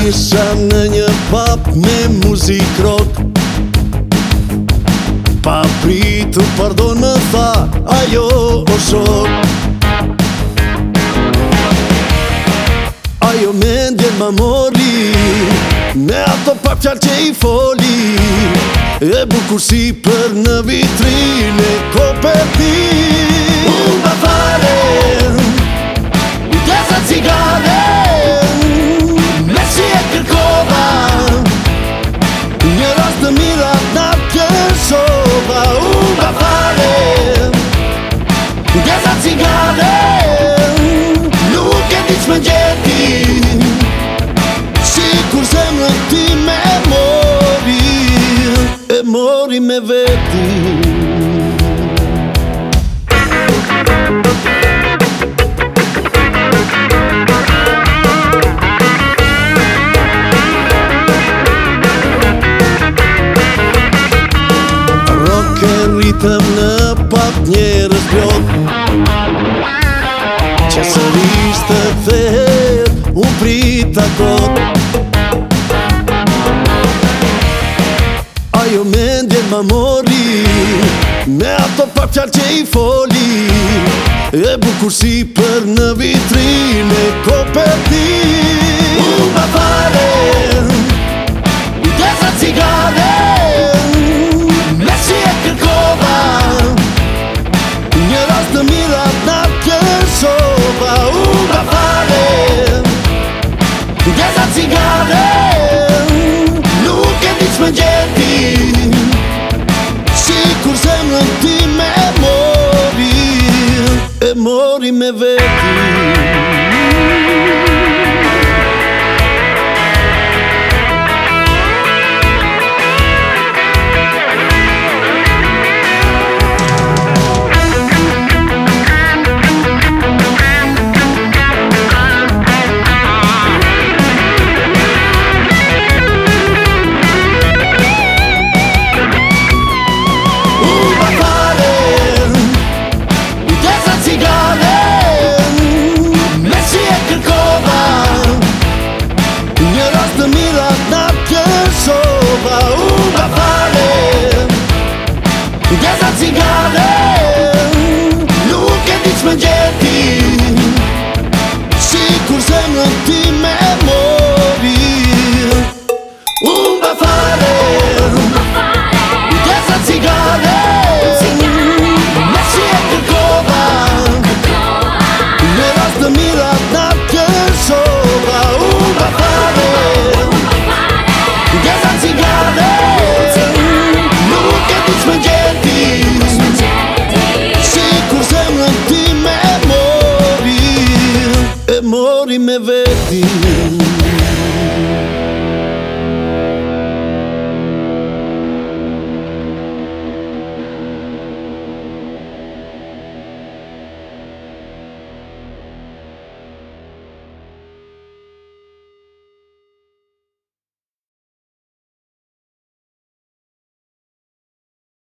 Nisam na rock Shqipri të pardon më tha, ajo o shok Ajo mendje më mori, me ato pak qarë që i foli E bukur si për në vitrine, ko për ti Unë bafar mori me veti Rokën në pat njerës pjot Qësër ishte të thejë Unë prita kotë jo mendje më mori Me ato pa fjallë që i foli E bukur si për në vitrine Ko për ti Unë pa fare U të sa cigare Me si e kërkova Një rast në mirat në kërsova Unë cigane Nuk e t'i që gjeti Si kur zënë t'i me mor never do.